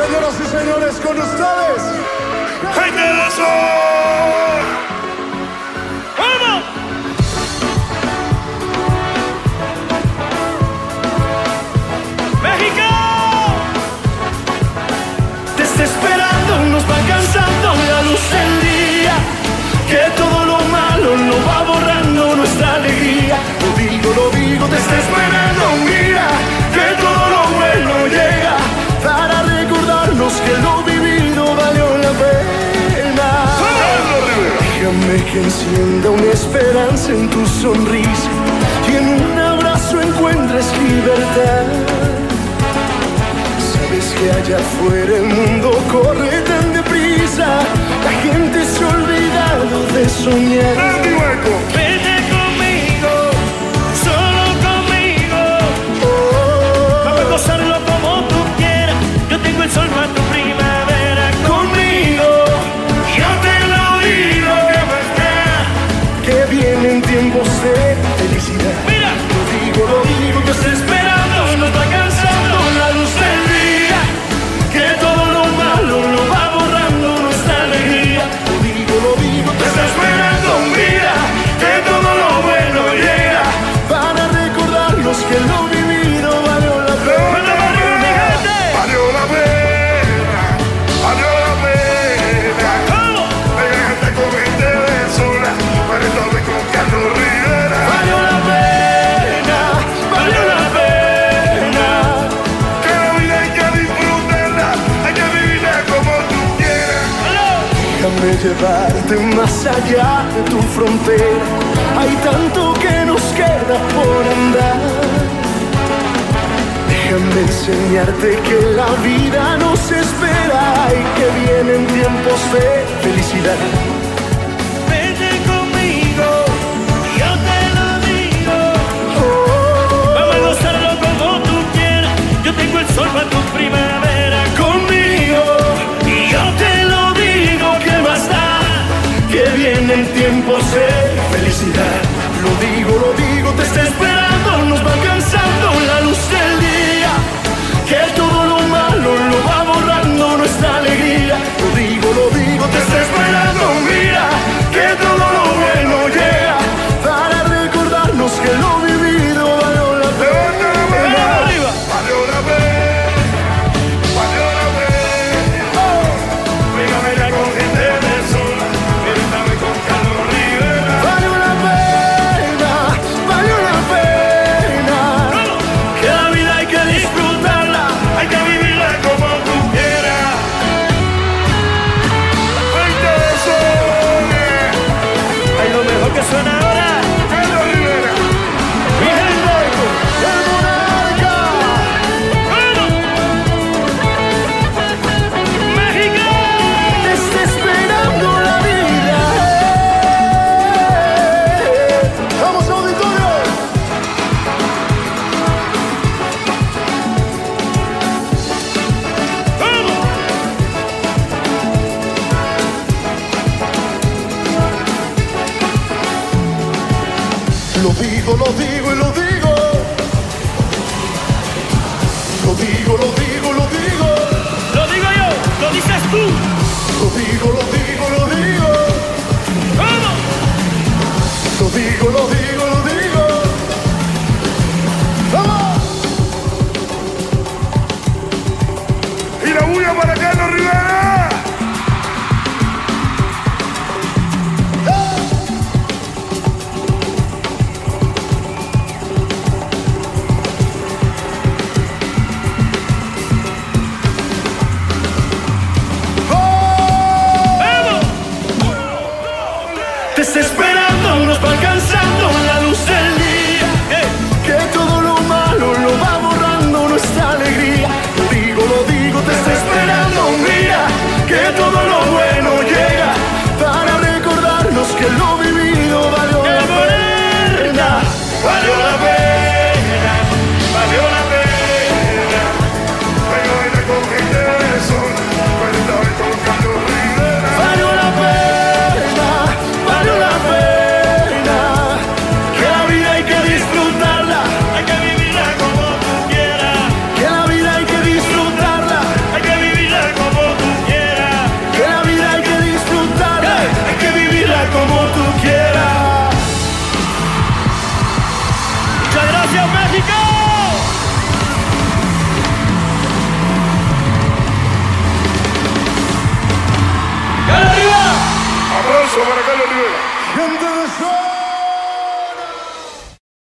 Señoras y señores, con ustedes, ¡Gente del encienda una esperanza en tu sonrisa y en un abrazo encuentres libertad. Sabes que allá afuera el mundo corre tan deprisa, la gente se ha olvidado de soñar. Déjame llevarte más allá de tu frontera. Hay tanto que nos queda por andar. Déjame enseñarte que la vida nos espera y que vienen tiempos de felicidad. Vete conmigo, yo te lo digo. Oh, Vamos a gozarlo como tú quieras. Yo tengo el sol para vienen tiempos de felicidad. Lo digo, lo digo, te está esperando, nos va cansando la luz del día. Que todo lo malo lo Lo digo, lo digo y lo digo. Lo digo, lo digo, lo digo. Lo digo yo, lo dices tú. Lo digo, lo digo, lo digo. ¡Vamos! Lo digo, lo digo.